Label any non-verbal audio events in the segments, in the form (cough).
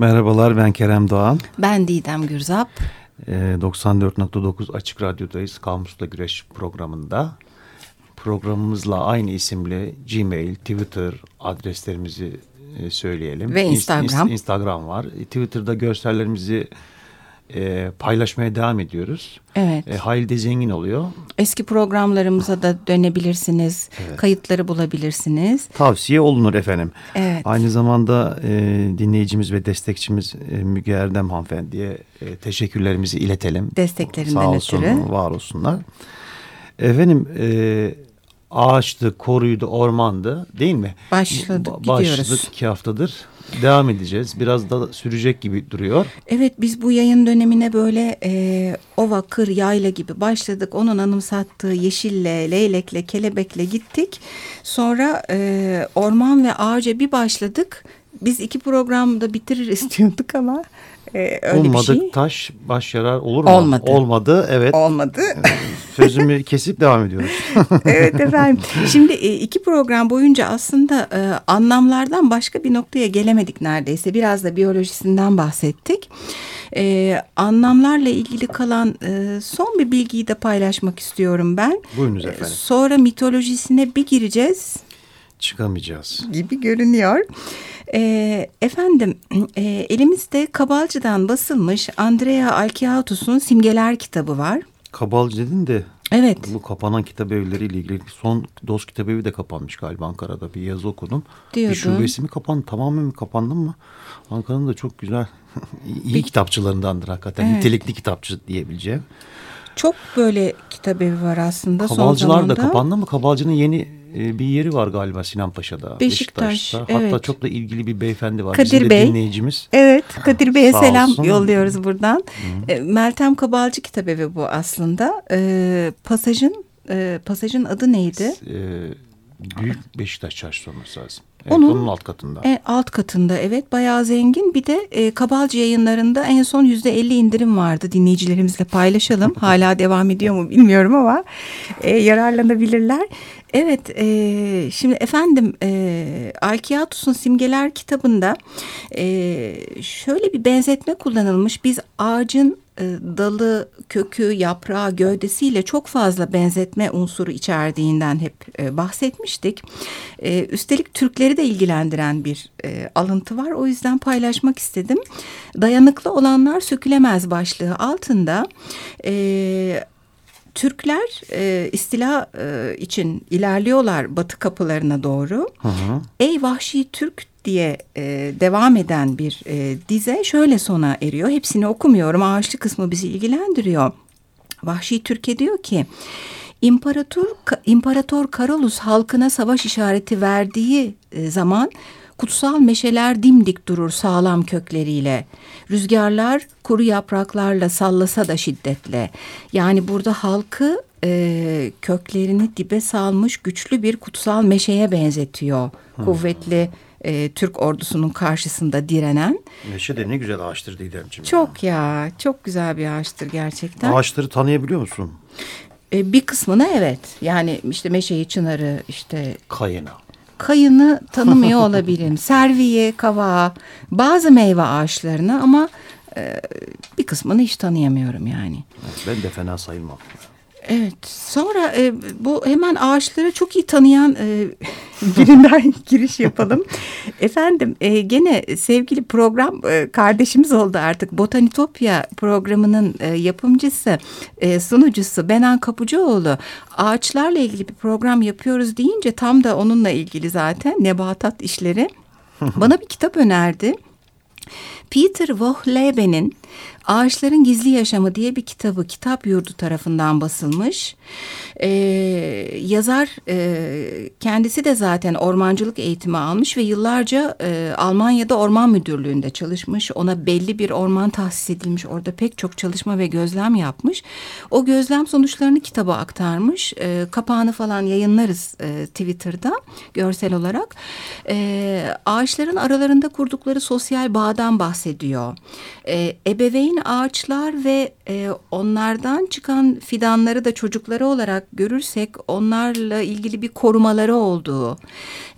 Merhabalar ben Kerem Doğan. Ben Didem Gürzap. Ee, 94.9 Açık Radyo'dayız. Kamusla Güreş programında. Programımızla aynı isimli Gmail, Twitter adreslerimizi e, söyleyelim. Ve Instagram. İnst Instagram var. E, Twitter'da görsellerimizi e, paylaşmaya devam ediyoruz. Evet. E, Halide zengin oluyor. Eski programlarımıza da dönebilirsiniz. Evet. Kayıtları bulabilirsiniz. Tavsiye olunur efendim. Evet. Aynı zamanda e, dinleyicimiz ve destekçimiz e, Müge Erdem hanımefendiye e, teşekkürlerimizi iletelim. Desteklerinden Sağ olsun, ötürü. var olsunlar. Efendim e, ağaçtı, koruydu, ormandı değil mi? Başladık, Ba- gidiyoruz. Başladık iki haftadır. Devam edeceğiz. Biraz da sürecek gibi duruyor. Evet biz bu yayın dönemine böyle e, ova, kır, yayla gibi başladık. Onun anımsattığı yeşille, leylekle, kelebekle gittik. Sonra e, orman ve ağaca bir başladık. Biz iki programda bitirir istiyorduk (laughs) ama e, öyle Olmadık bir şey taş baş yarar olur mu? Olmadı. Olmadı evet. olmadı. Sözümü (laughs) kesip devam ediyoruz. (laughs) evet efendim. Şimdi e, iki program boyunca aslında e, anlamlardan başka bir noktaya gelemedik neredeyse. Biraz da biyolojisinden bahsettik. E, anlamlarla ilgili kalan e, son bir bilgiyi de paylaşmak istiyorum ben. Buyurunuz E, efendim. Sonra mitolojisine bir gireceğiz Çıkamayacağız. gibi görünüyor. E, efendim e, elimizde Kabalcı'dan basılmış Andrea Alkiatus'un Simgeler kitabı var. Kabalcı dedin de Evet. bu kapanan kitap evleriyle ilgili son DOS kitap evi de kapanmış galiba Ankara'da bir yazı okudum. Diyordun. Bir şubesi mi kapandı tamamen mi kapandı mı? Ankara'nın da çok güzel iyi kitapçılarındandır hakikaten. Evet. Nitelikli kitapçı diyebileceğim. Çok böyle kitap evi var aslında son Kabalcılar zamanda. da kapandı mı? Kabalcı'nın yeni e, bir yeri var galiba Sinan Paşa'da. Beşiktaş, Beşiktaş'ta. Hatta evet. çok da ilgili bir beyefendi var. Kadir Bizim Bey. dinleyicimiz. Evet Kadir Bey'e selam olsun. yolluyoruz buradan. E, Meltem Kabalcı kitabevi bu aslında. E, pasajın e, pasajın adı neydi? E, Büyük Beşiktaş Çarşısı olması lazım. Evet, Onun- onun, alt katında. E, alt katında evet bayağı zengin. Bir de e, Kabalcı yayınlarında en son yüzde elli indirim vardı. Dinleyicilerimizle paylaşalım. (laughs) Hala devam ediyor mu bilmiyorum ama e, yararlanabilirler. Evet e, şimdi efendim e, Alkiatus'un Simgeler kitabında e, şöyle bir benzetme kullanılmış. Biz ağacın dalı, kökü, yaprağı, gövdesiyle çok fazla benzetme unsuru içerdiğinden hep e, bahsetmiştik. E, üstelik Türkleri de ilgilendiren bir e, alıntı var. O yüzden paylaşmak istedim. Dayanıklı olanlar sökülemez başlığı altında... E, Türkler e, istila e, için ilerliyorlar batı kapılarına doğru. Hı hı. Ey vahşi Türk diye e, devam eden bir e, dize şöyle sona eriyor. Hepsini okumuyorum. Ağaçlı kısmı bizi ilgilendiriyor. Vahşi Türkiye diyor ki İmparator, İmparator Karolus halkına savaş işareti verdiği e, zaman kutsal meşeler dimdik durur sağlam kökleriyle. Rüzgarlar kuru yapraklarla sallasa da şiddetle. Yani burada halkı e, köklerini dibe salmış güçlü bir kutsal meşeye benzetiyor. Kuvvetli e, Türk ordusunun karşısında direnen. Meşe de ne güzel ağaçtır Didemciğim. Çok ya çok güzel bir ağaçtır gerçekten. Ağaçları tanıyabiliyor musun? E, bir kısmına evet yani işte meşeyi çınarı işte Kayına. kayını tanımıyor (laughs) olabilirim. Serviye, kavağı, bazı meyve ağaçlarını ama e, bir kısmını hiç tanıyamıyorum yani. Ben de fena sayılmam. Evet sonra e, bu hemen ağaçları çok iyi tanıyan e, (laughs) birinden giriş yapalım. (laughs) Efendim e, gene sevgili program e, kardeşimiz oldu artık. Botanitopya programının e, yapımcısı, e, sunucusu Benan Kapıcıoğlu. Ağaçlarla ilgili bir program yapıyoruz deyince tam da onunla ilgili zaten nebatat işleri. (laughs) Bana bir kitap önerdi. Peter Wohleben'in Ağaçların Gizli Yaşamı diye bir kitabı kitap yurdu tarafından basılmış. Ee, yazar e, kendisi de zaten ormancılık eğitimi almış ve yıllarca e, Almanya'da orman müdürlüğünde çalışmış. Ona belli bir orman tahsis edilmiş. Orada pek çok çalışma ve gözlem yapmış. O gözlem sonuçlarını kitaba aktarmış. E, kapağını falan yayınlarız e, Twitter'da görsel olarak. E, ağaçların aralarında kurdukları sosyal bağdan bahsediyor. E, ebe ebeveyn ağaçlar ve e, onlardan çıkan fidanları da çocukları olarak görürsek onlarla ilgili bir korumaları olduğu,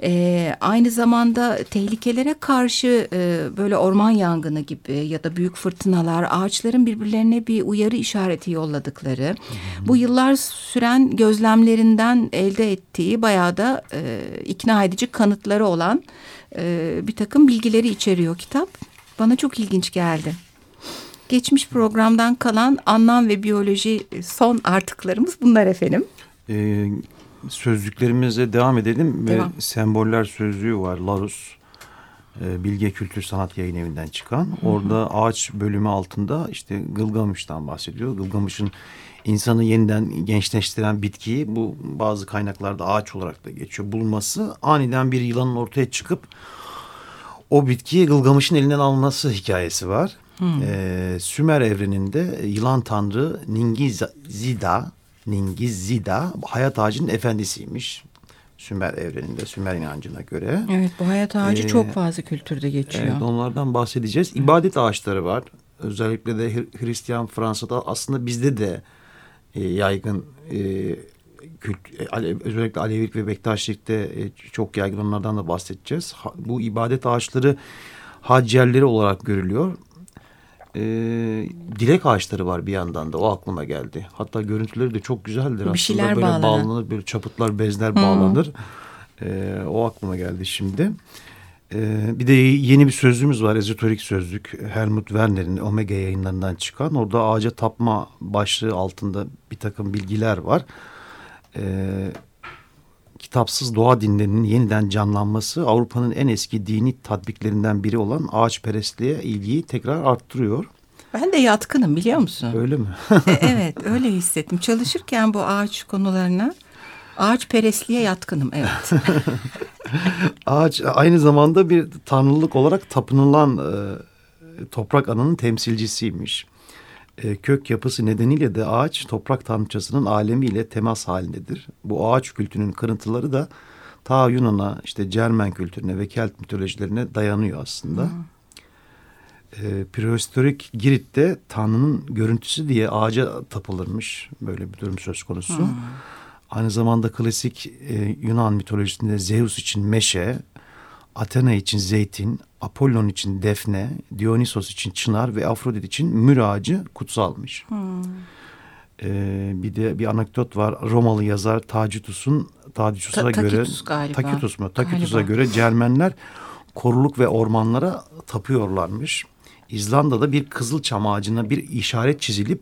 e, aynı zamanda tehlikelere karşı e, böyle orman yangını gibi ya da büyük fırtınalar ağaçların birbirlerine bir uyarı işareti yolladıkları, bu yıllar süren gözlemlerinden elde ettiği bayağı da e, ikna edici kanıtları olan e, bir takım bilgileri içeriyor kitap. Bana çok ilginç geldi. Geçmiş programdan kalan anlam ve biyoloji son artıklarımız bunlar efendim. Ee, sözlüklerimize devam edelim. Devam. Ve semboller sözlüğü var Larus. E, Bilge Kültür Sanat Yayın Evi'nden çıkan. Hı hı. Orada ağaç bölümü altında işte Gılgamış'tan bahsediyor. Gılgamış'ın insanı yeniden gençleştiren bitkiyi bu bazı kaynaklarda ağaç olarak da geçiyor. Bulması aniden bir yılanın ortaya çıkıp o bitkiyi Gılgamış'ın elinden alması hikayesi var. Hmm. Ee, Sümer evreninde yılan tanrı Ningizida, Ningizida hayat ağacının efendisiymiş. Sümer evreninde, Sümer inancına göre. Evet bu hayat ağacı ee, çok fazla kültürde geçiyor. Evet onlardan bahsedeceğiz. İbadet ağaçları var. Özellikle de Hristiyan Fransa'da aslında bizde de e, yaygın e, kült, e, özellikle Alevilik ve Bektaşilik'te e, çok yaygın onlardan da bahsedeceğiz. Ha, bu ibadet ağaçları hac yerleri olarak görülüyor. E, dilek ağaçları var bir yandan da o aklıma geldi. Hatta görüntüleri de çok güzeldir. Bir şeyler böyle bağlanır. bağlanır böyle çaputlar bezler hmm. bağlanır. E, o aklıma geldi şimdi. E, bir de yeni bir sözlüğümüz var ezoterik sözlük Helmut Werner'in Omega yayınlarından çıkan. Orada ağaca tapma başlığı altında bir takım bilgiler var e, kitapsız doğa dinlerinin yeniden canlanması Avrupa'nın en eski dini tatbiklerinden biri olan ağaçperestliğe ilgiyi tekrar arttırıyor. Ben de yatkınım biliyor musun? Öyle mi? e, evet öyle hissettim. Çalışırken bu ağaç konularına ağaç perestliğe yatkınım evet. (laughs) ağaç aynı zamanda bir tanrılık olarak tapınılan e, toprak anının temsilcisiymiş e, kök yapısı nedeniyle de ağaç toprak tanrıçasının alemiyle temas halindedir. Bu ağaç kültünün kırıntıları da ta Yunan'a işte Cermen kültürüne ve Kelt mitolojilerine dayanıyor aslında. Hmm. E, prehistorik Girit'te Tanrı'nın görüntüsü diye ağaca tapılırmış. Böyle bir durum söz konusu. Hmm. Aynı zamanda klasik e, Yunan mitolojisinde Zeus için meşe, Athena için zeytin, Apollon için defne, Dionysos için çınar ve Afrodit için mür ağacı kutsalmış. Hmm. Ee, bir de bir anekdot var. Romalı yazar Tacitus'un Tacitus'a Ta, göre Tacitus galiba. Tacitus mu? Tacitus'a göre Cermenler koruluk ve ormanlara tapıyorlarmış. İzlanda'da bir kızıl çam ağacına bir işaret çizilip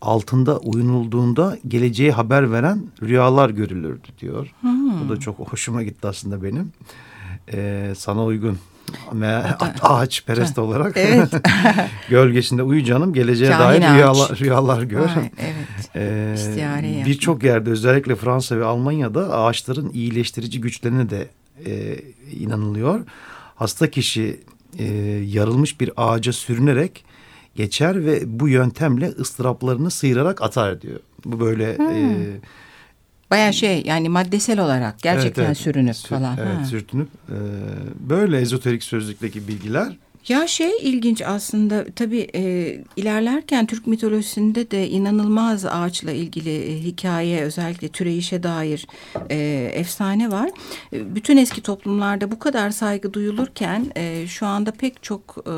altında uyunulduğunda geleceği haber veren rüyalar görülürdü diyor. Hmm. Bu da çok hoşuma gitti aslında benim. Ee, sana uygun (laughs) ağaç perest olarak evet. (laughs) gölgesinde uyu canım geleceğe Kahin dair rüyalar, rüyalar gör. Ay, evet. (laughs) ee, Birçok yerde özellikle Fransa ve Almanya'da ağaçların iyileştirici güçlerine de e, inanılıyor. Hasta kişi e, yarılmış bir ağaca sürünerek geçer ve bu yöntemle ıstıraplarını sıyırarak atar diyor. Bu böyle hmm. e, Baya şey yani maddesel olarak gerçekten evet, evet. sürünüp falan. Evet ha. sürtünüp e, böyle ezoterik sözlükteki bilgiler. Ya şey ilginç aslında tabii e, ilerlerken Türk mitolojisinde de inanılmaz ağaçla ilgili e, hikaye özellikle türeyişe dair e, efsane var. E, bütün eski toplumlarda bu kadar saygı duyulurken e, şu anda pek çok e,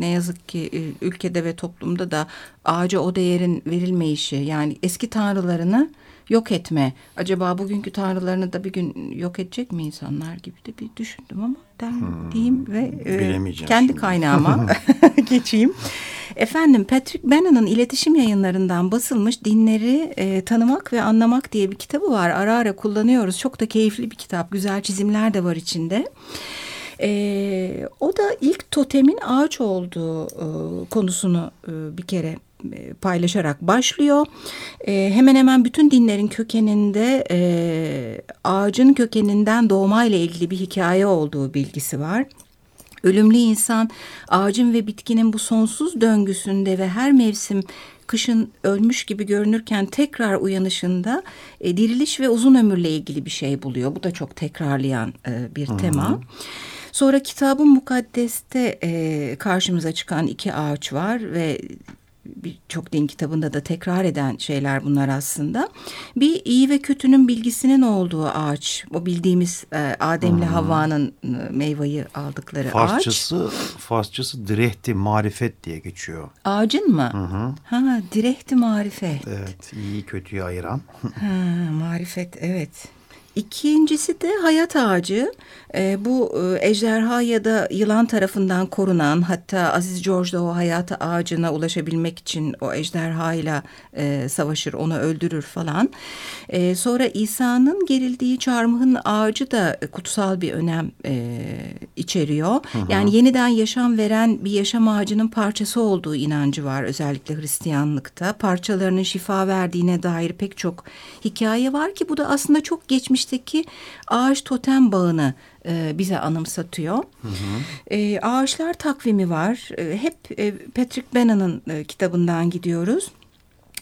ne yazık ki e, ülkede ve toplumda da ağaca o değerin verilmeyişi yani eski tanrılarını yok etme. Acaba bugünkü tanrılarını da bir gün yok edecek mi insanlar gibi de bir düşündüm ama der, hmm, diyeyim ve e, kendi şimdi. kaynağıma (laughs) (laughs) geçeyim. Efendim Patrick Bannon'ın iletişim yayınlarından basılmış Dinleri e, Tanımak ve Anlamak diye bir kitabı var. Ara ara kullanıyoruz. Çok da keyifli bir kitap. Güzel çizimler de var içinde. E, o da ilk totemin ağaç olduğu e, konusunu e, bir kere paylaşarak başlıyor. E, hemen hemen bütün dinlerin kökeninde e, ağacın kökeninden doğmayla ilgili bir hikaye olduğu bilgisi var. Ölümlü insan ağacın ve bitkinin bu sonsuz döngüsünde ve her mevsim kışın ölmüş gibi görünürken tekrar uyanışında e, diriliş ve uzun ömürle ilgili bir şey buluyor. Bu da çok tekrarlayan e, bir -hı. tema. Sonra kitabın mukaddeste e, karşımıza çıkan iki ağaç var ve birçok din kitabında da tekrar eden şeyler bunlar aslında. Bir iyi ve kötünün bilgisinin olduğu ağaç. O bildiğimiz e, Adem'le hmm. Havva'nın e, meyveyi aldıkları Farsçası, ağaç. Farsçası direhti marifet diye geçiyor. Ağacın mı? Hı hı. Ha direhti marifet. Evet iyi kötüyü ayıran. ha, marifet evet. İkincisi de hayat ağacı. E, bu e, ejderha ya da yılan tarafından korunan hatta Aziz George da o hayat ağacına ulaşabilmek için o ejderha ile e, savaşır onu öldürür falan. E, sonra İsa'nın gerildiği çarmıhın ağacı da kutsal bir önem e, içeriyor. Hı hı. Yani yeniden yaşam veren bir yaşam ağacının parçası olduğu inancı var özellikle Hristiyanlıkta. Parçalarının şifa verdiğine dair pek çok hikaye var ki bu da aslında çok geçmiş geçmişteki ağaç totem bağını e, bize anımsatıyor. Hı hı. E, ağaçlar takvimi var. E, hep e, Patrick Bannon'ın e, kitabından gidiyoruz.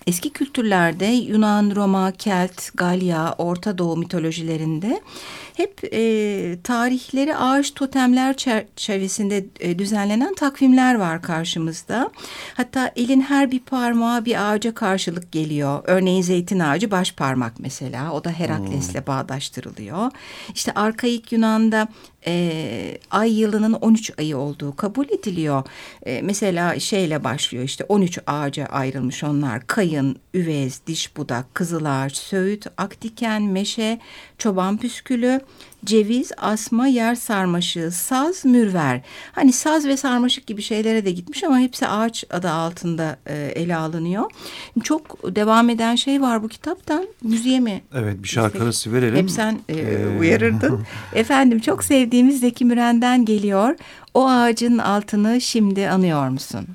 Eski kültürlerde Yunan, Roma, Kelt, Galya, Orta Doğu mitolojilerinde hep e, tarihleri ağaç totemler çerçevesinde e, düzenlenen takvimler var karşımızda. Hatta elin her bir parmağı bir ağaca karşılık geliyor. Örneğin zeytin ağacı baş parmak mesela. O da Herakles'le hmm. bağdaştırılıyor. İşte arkaik Yunan'da e, ay yılının 13 ayı olduğu kabul ediliyor. E, mesela şeyle başlıyor işte 13 ağaca ayrılmış onlar. Kayın, üvez, diş budak, kızılağaç, söğüt, akdiken, meşe, çoban püskülü, ceviz, asma, yer sarmaşığı, saz, mürver. Hani saz ve sarmaşık gibi şeylere de gitmiş ama hepsi ağaç adı altında e, ele alınıyor. Çok devam eden şey var bu kitaptan. Müziğe mi? Evet bir şarkı arası verelim. Hep sen e, ee... uyarırdın. (laughs) Efendim çok sevdiğimiz Zeki Müren'den geliyor. O ağacın altını şimdi anıyor musun?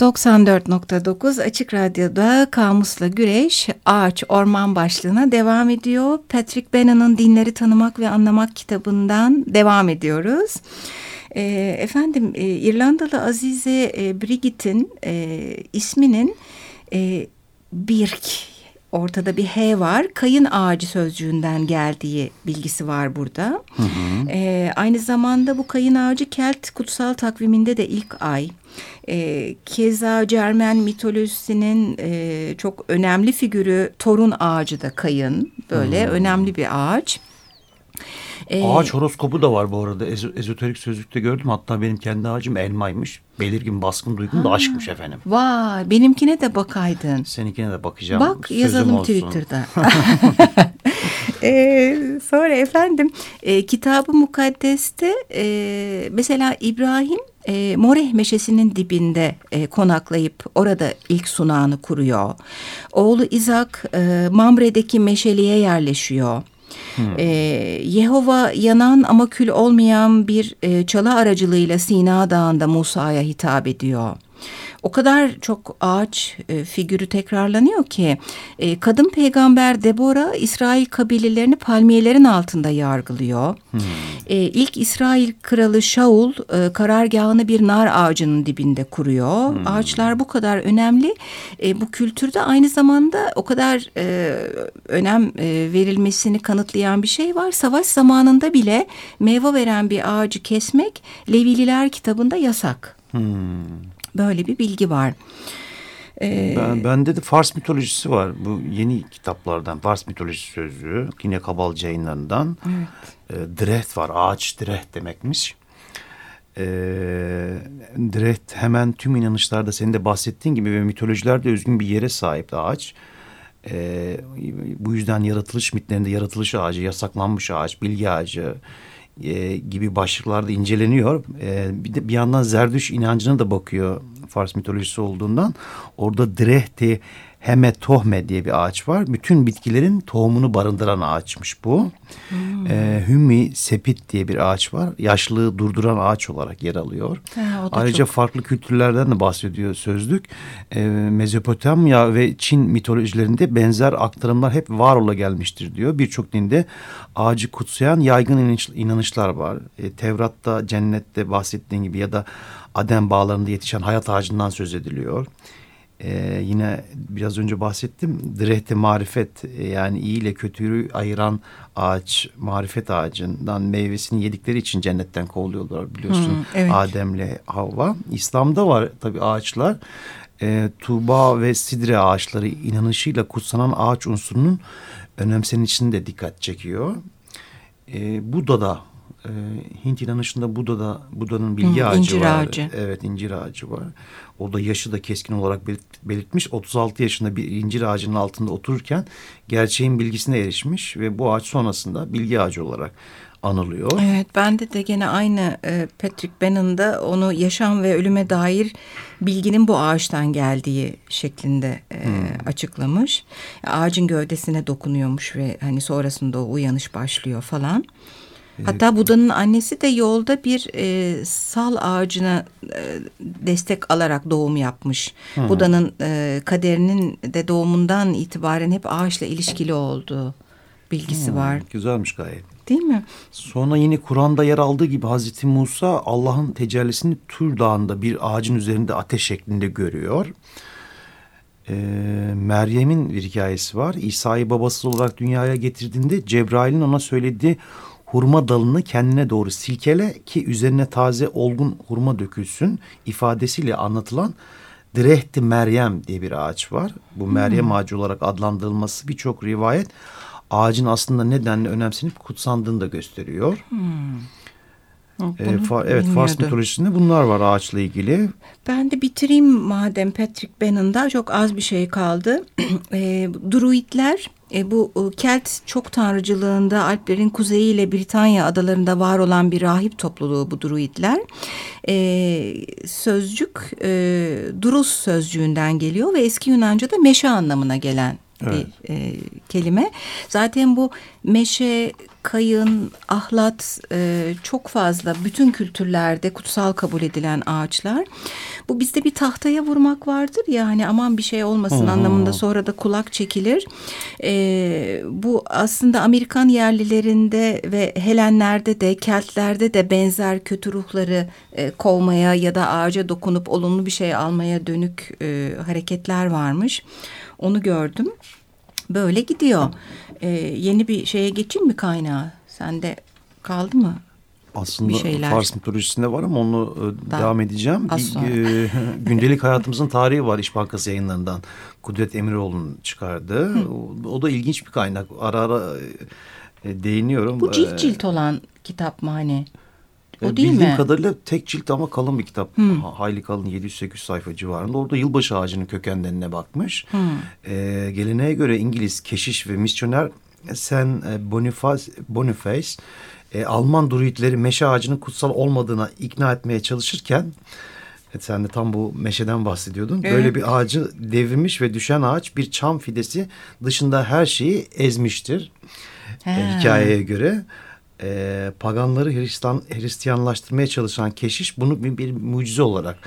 94.9 Açık Radyo'da Kamus'la Güreş Ağaç Orman başlığına devam ediyor. Patrick Bannon'ın Dinleri Tanımak ve Anlamak kitabından devam ediyoruz. E, efendim e, İrlandalı Azize e, Brigitte'in e, isminin e, Birk ortada bir H var. Kayın ağacı sözcüğünden geldiği bilgisi var burada. Hı hı. E, aynı zamanda bu kayın ağacı Kelt kutsal takviminde de ilk ay. E, keza Cermen mitolojisinin e, çok önemli figürü torun ağacı da kayın. Böyle hmm. önemli bir ağaç. Ee, Ağaç horoskopu da var bu arada. Ez ezoterik sözlükte gördüm. Hatta benim kendi ağacım elmaymış. Belirgin baskın duygum da aşkmış efendim. Vay benimkine de bakaydın. Seninkine de bakacağım. Bak Sözüm yazalım olsun. Twitter'da. (laughs) (laughs) ee, sonra efendim e, kitabı mukaddeste e, mesela İbrahim e, Moreh meşesinin dibinde e, konaklayıp orada ilk sunağını kuruyor. Oğlu İzak e, Mamre'deki meşeliğe yerleşiyor. Hmm. Ee, Yehova yanan ama kül olmayan bir e, çalı aracılığıyla Sina Dağı'nda Musa'ya hitap ediyor o kadar çok ağaç e, figürü tekrarlanıyor ki e, kadın peygamber Debora İsrail kabilelerini palmiyelerin altında yargılıyor. Hmm. E, ilk İsrail kralı Shaul e, karargahını bir nar ağacının dibinde kuruyor. Hmm. Ağaçlar bu kadar önemli. E, bu kültürde aynı zamanda o kadar e, önem e, verilmesini kanıtlayan bir şey var. Savaş zamanında bile meyve veren bir ağacı kesmek Levililer kitabında yasak. Hmm. Böyle bir bilgi var. Ee, ben, bende de Fars mitolojisi var. Bu yeni kitaplardan Fars mitolojisi sözlüğü. Yine Kabalcı yayınlarından. Evet. E, Dreht var. Ağaç Dreht demekmiş. E, Dreht hemen tüm inanışlarda senin de bahsettiğin gibi ve mitolojilerde özgün bir yere sahip ağaç. E, bu yüzden yaratılış mitlerinde yaratılış ağacı, yasaklanmış ağaç, bilgi ağacı, e, gibi başlıklarda inceleniyor. E, bir de bir yandan Zerdüş inancına da bakıyor Fars mitolojisi olduğundan. Orada Drehti Heme Tohme diye bir ağaç var. Bütün bitkilerin tohumunu barındıran ağaçmış bu. Hmm. E, Hümmi Sepit diye bir ağaç var. Yaşlılığı durduran ağaç olarak yer alıyor. Ha, Ayrıca çok... farklı kültürlerden de bahsediyor sözlük. E, Mezopotamya ve Çin mitolojilerinde benzer aktarımlar hep var ola gelmiştir diyor. Birçok dinde ağacı kutsayan yaygın inanış, inanışlar var. E, Tevrat'ta, cennette bahsettiğin gibi ya da Adem bağlarında yetişen hayat ağacından söz ediliyor. Ee, yine biraz önce bahsettim. Direhte marifet yani iyi ile kötüyü ayıran ağaç, marifet ağacından meyvesini yedikleri için cennetten kovuluyorlar biliyorsun. Hmm, evet. Adem'le Havva. İslam'da var tabii ağaçlar. Ee, Tuğba ve Sidre ağaçları inanışıyla kutsanan ağaç unsurunun önemsenişini de dikkat çekiyor. Ee, Buda'da e, Hint inanışında Buda'da Buda'nın bilgi Hı, ağacı incir var. Ağacı. Evet incir ağacı var. O da yaşı da keskin olarak belirtmiş. 36 yaşında bir incir ağacının altında otururken gerçeğin bilgisine erişmiş ve bu ağaç sonrasında bilgi ağacı olarak anılıyor. Evet bende de gene aynı e, Patrick Bannon'da onu yaşam ve ölüme dair bilginin bu ağaçtan geldiği şeklinde hmm. açıklamış. Ağacın gövdesine dokunuyormuş ve hani sonrasında o uyanış başlıyor falan. Hatta Buda'nın annesi de yolda bir e, sal ağacına e, destek alarak doğum yapmış. Hmm. Buda'nın e, kaderinin de doğumundan itibaren hep ağaçla ilişkili olduğu bilgisi hmm. var. Güzelmiş gayet. Değil mi? Sonra yine Kur'an'da yer aldığı gibi Hazreti Musa Allah'ın tecellisini Tur Dağı'nda bir ağacın üzerinde ateş şeklinde görüyor. Ee, Meryem'in bir hikayesi var. İsa'yı babasız olarak dünyaya getirdiğinde Cebrail'in ona söylediği hurma dalını kendine doğru silkele ki üzerine taze olgun hurma dökülsün ifadesiyle anlatılan Direhti Meryem diye bir ağaç var. Bu hmm. Meryem ağacı olarak adlandırılması birçok rivayet ağacın aslında nedenle önemsenip kutsandığını da gösteriyor. Hmm. Ee, fa evet Fars mitolojisinde bunlar var ağaçla ilgili. Ben de bitireyim madem Patrick Bannon'da çok az bir şey kaldı. (clears throat) e, druidler e, bu e, Kelt çok tanrıcılığında Alplerin kuzeyi ile Britanya adalarında var olan bir rahip topluluğu bu druidler. E, sözcük e, Durus sözcüğünden geliyor ve eski Yunanca'da meşe anlamına gelen evet. bir e, kelime. Zaten bu meşe kayın, ahlat e, çok fazla bütün kültürlerde kutsal kabul edilen ağaçlar. Bu bizde bir tahtaya vurmak vardır ya hani aman bir şey olmasın hmm. anlamında sonra da kulak çekilir. E, bu aslında Amerikan yerlilerinde ve Helenlerde de Keltlerde de benzer kötü ruhları e, kovmaya ya da ağaca dokunup olumlu bir şey almaya dönük e, hareketler varmış. Onu gördüm. Böyle gidiyor. Ee, yeni bir şeye geçeyim mi kaynağı? Sende kaldı mı? Aslında bir şeyler. Fars mitolojisinde var ama onu e, Daha, devam edeceğim. Bir, e, (laughs) gündelik hayatımızın tarihi var İş Bankası yayınlarından. Kudret Emiroğlu'nun çıkardığı. O, o da ilginç bir kaynak. Ara ara e, değiniyorum. Bu cilt cilt olan kitap mı hani? O e, değil Bildiğim mi? kadarıyla tek cilt ama kalın bir kitap. Hmm. Hayli kalın 700-800 sayfa civarında. Orada yılbaşı ağacının kökenlerine bakmış. Hmm. Ee, geleneğe göre İngiliz keşiş ve misyoner Sen e, Boniface, Boniface e, Alman druidleri meşe ağacının kutsal olmadığına ikna etmeye çalışırken Evet, sen de tam bu meşeden bahsediyordun. Evet. Böyle bir ağacı devirmiş ve düşen ağaç bir çam fidesi dışında her şeyi ezmiştir. E, hikayeye göre e, paganları Hristiyan, Hristiyanlaştırmaya çalışan keşiş bunu bir, bir mucize olarak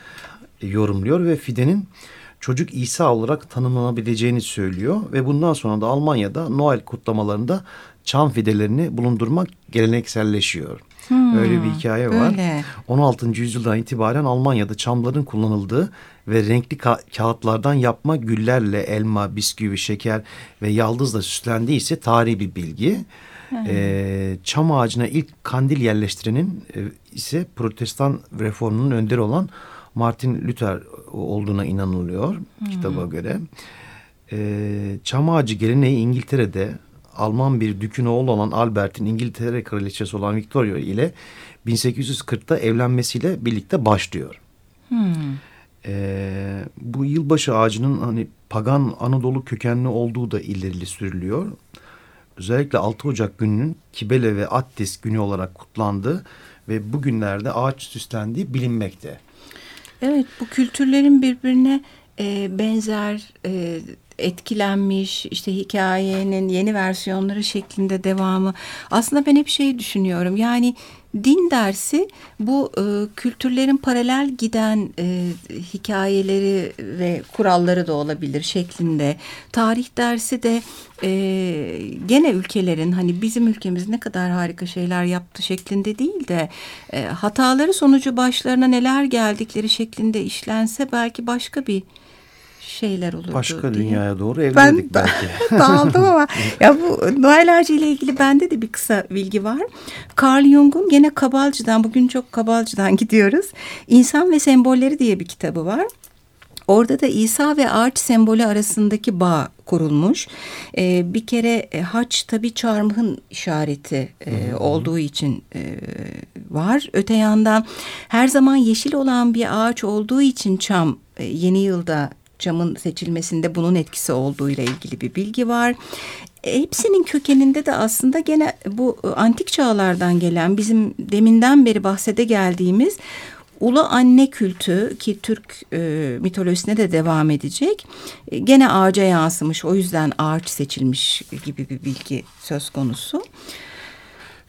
yorumluyor ve fidenin çocuk İsa olarak tanımlanabileceğini söylüyor ve bundan sonra da Almanya'da Noel kutlamalarında çam fidelerini bulundurmak gelenekselleşiyor. Hmm, Öyle bir hikaye var. Öyle. 16. yüzyıldan itibaren Almanya'da çamların kullanıldığı ve renkli ka kağıtlardan yapma güllerle elma, bisküvi, şeker ve yaldızla süslendiği ise tarihi bir bilgi. E, çam ağacına ilk kandil yerleştirenin e, ise protestan reformunun önderi olan Martin Luther olduğuna inanılıyor hmm. kitaba göre. E, çam ağacı geleneği İngiltere'de Alman bir dükün oğlu olan Albert'in İngiltere kraliçesi olan Victoria ile 1840'ta evlenmesiyle birlikte başlıyor. Hmm. Ee, bu yılbaşı ağacının hani pagan Anadolu kökenli olduğu da ileri sürülüyor özellikle 6 Ocak gününün Kibele ve Attis günü olarak kutlandığı ve bugünlerde ağaç süslendiği bilinmekte. Evet bu kültürlerin birbirine e, benzer e, etkilenmiş işte hikayenin yeni versiyonları şeklinde devamı. Aslında ben hep şey düşünüyorum yani din dersi bu e, kültürlerin paralel giden e, hikayeleri ve kuralları da olabilir şeklinde. Tarih dersi de e, gene ülkelerin hani bizim ülkemiz ne kadar harika şeyler yaptı şeklinde değil de e, hataları sonucu başlarına neler geldikleri şeklinde işlense belki başka bir şeyler olurdu Başka diye. dünyaya doğru evlendik ben, belki. (laughs) dağıldım ama (laughs) ya bu Noel Ağacı ile ilgili bende de bir kısa bilgi var. Carl Jung'un gene Kabalcı'dan bugün çok Kabalcı'dan (laughs) gidiyoruz. İnsan ve Sembolleri diye bir kitabı var. Orada da İsa ve ağaç sembolü arasındaki bağ kurulmuş. Ee, bir kere e, haç tabi çarmıhın işareti e, olduğu için e, var. Öte yandan her zaman yeşil olan bir ağaç olduğu için çam e, yeni yılda camın seçilmesinde bunun etkisi olduğu ile ilgili bir bilgi var. Hepsinin kökeninde de aslında gene bu antik çağlardan gelen bizim deminden beri bahsede geldiğimiz Ulu anne kültü ki Türk e, mitolojisine de devam edecek. E, gene ağaca yansımış o yüzden ağaç seçilmiş gibi bir bilgi söz konusu.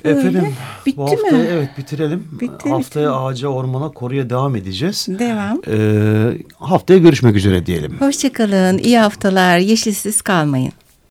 Efendim Bitti bu hafta mi? evet bitirelim. Bitti, haftaya bitti. ağaca ormana koruya devam edeceğiz. Devam. Ee, haftaya görüşmek üzere diyelim. Hoşçakalın iyi haftalar yeşilsiz kalmayın.